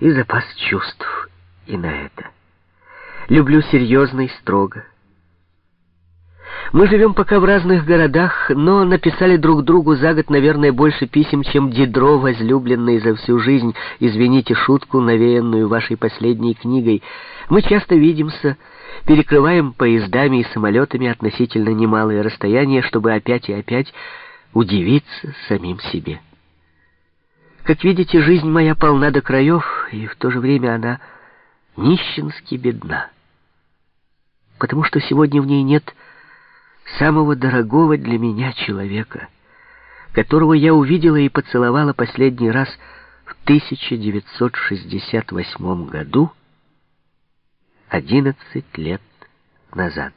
и запас чувств и на это. Люблю серьезно и строго. Мы живем пока в разных городах, но написали друг другу за год, наверное, больше писем, чем Дидро, возлюбленный за всю жизнь. Извините шутку, навеянную вашей последней книгой. Мы часто видимся, перекрываем поездами и самолетами относительно немалые расстояния, чтобы опять и опять удивиться самим себе. Как видите, жизнь моя полна до краев, и в то же время она нищенски бедна. Потому что сегодня в ней нет самого дорогого для меня человека, которого я увидела и поцеловала последний раз в 1968 году, 11 лет назад.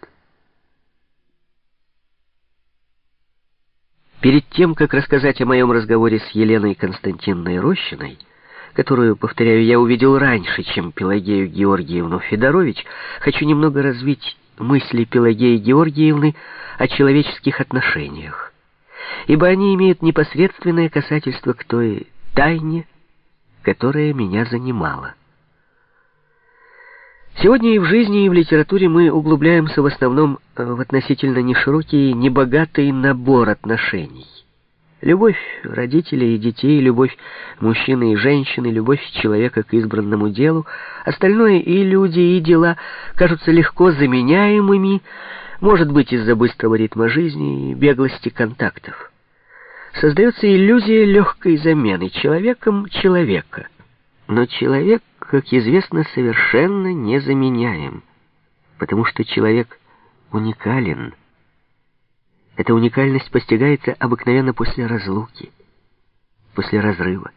Перед тем, как рассказать о моем разговоре с Еленой Константиновной Рощиной, которую, повторяю, я увидел раньше, чем Пелагею Георгиевну Федорович, хочу немного развить мысли Пелагеи Георгиевны о человеческих отношениях, ибо они имеют непосредственное касательство к той тайне, которая меня занимала. Сегодня и в жизни, и в литературе мы углубляемся в основном э, в относительно неширокий, небогатый набор отношений. Любовь родителей и детей, любовь мужчины и женщины, любовь человека к избранному делу, остальное и люди, и дела кажутся легко заменяемыми, может быть, из-за быстрого ритма жизни и беглости контактов. Создается иллюзия легкой замены человеком человека. Но человек, как известно, совершенно незаменяем, потому что человек уникален. Эта уникальность постигается обыкновенно после разлуки, после разрыва,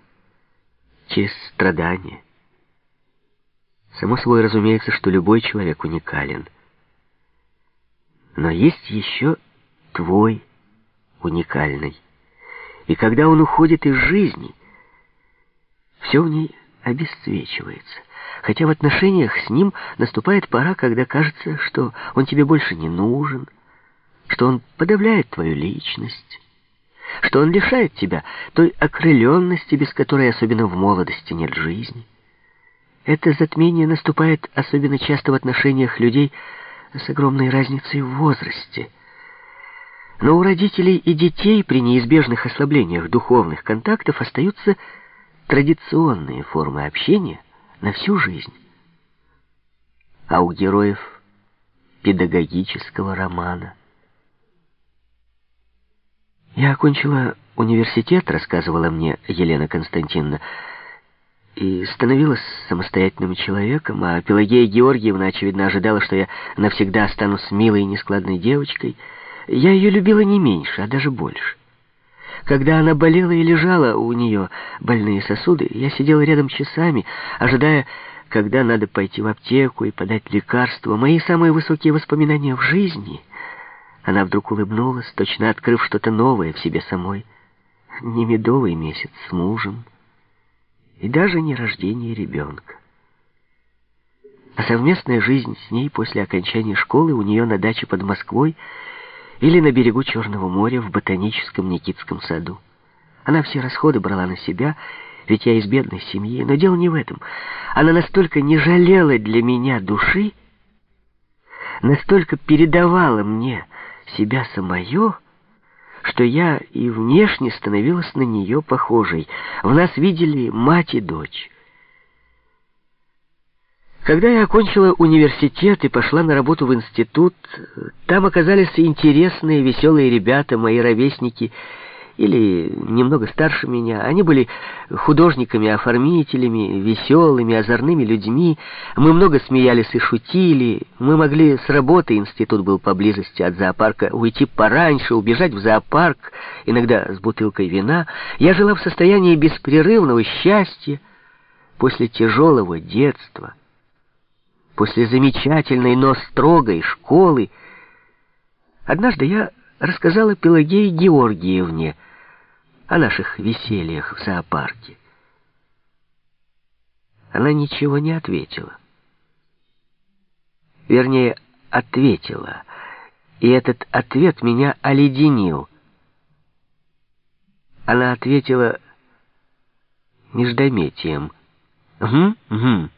через страдания. Само собой разумеется, что любой человек уникален. Но есть еще твой уникальный. И когда он уходит из жизни, все в ней обесцвечивается. Хотя в отношениях с ним наступает пора, когда кажется, что он тебе больше не нужен, что он подавляет твою личность, что он лишает тебя той окрыленности, без которой особенно в молодости нет жизни. Это затмение наступает особенно часто в отношениях людей с огромной разницей в возрасте. Но у родителей и детей при неизбежных ослаблениях духовных контактов остаются традиционные формы общения на всю жизнь. А у героев педагогического романа «Я окончила университет», — рассказывала мне Елена Константиновна, и становилась самостоятельным человеком, а Пелагея Георгиевна, очевидно, ожидала, что я навсегда останусь милой и нескладной девочкой. Я ее любила не меньше, а даже больше. Когда она болела и лежала у нее больные сосуды, я сидела рядом часами, ожидая, когда надо пойти в аптеку и подать лекарство. Мои самые высокие воспоминания в жизни. Она вдруг улыбнулась, точно открыв что-то новое в себе самой. Не медовый месяц с мужем, и даже не рождение ребенка. А совместная жизнь с ней после окончания школы у нее на даче под Москвой или на берегу Черного моря в ботаническом Никитском саду. Она все расходы брала на себя, ведь я из бедной семьи, но дело не в этом. Она настолько не жалела для меня души, настолько передавала мне себя самое, что я и внешне становилась на нее похожей. В нас видели мать и дочь. Когда я окончила университет и пошла на работу в институт, там оказались интересные, веселые ребята, мои ровесники, или немного старше меня. Они были художниками-оформителями, веселыми, озорными людьми. Мы много смеялись и шутили. Мы могли с работы, институт был поблизости от зоопарка, уйти пораньше, убежать в зоопарк, иногда с бутылкой вина. Я жила в состоянии беспрерывного счастья после тяжелого детства после замечательной, но строгой школы, однажды я рассказала Пелагее Георгиевне о наших весельях в зоопарке. Она ничего не ответила. Вернее, ответила, и этот ответ меня оледенил. Она ответила междометием Угу, угу.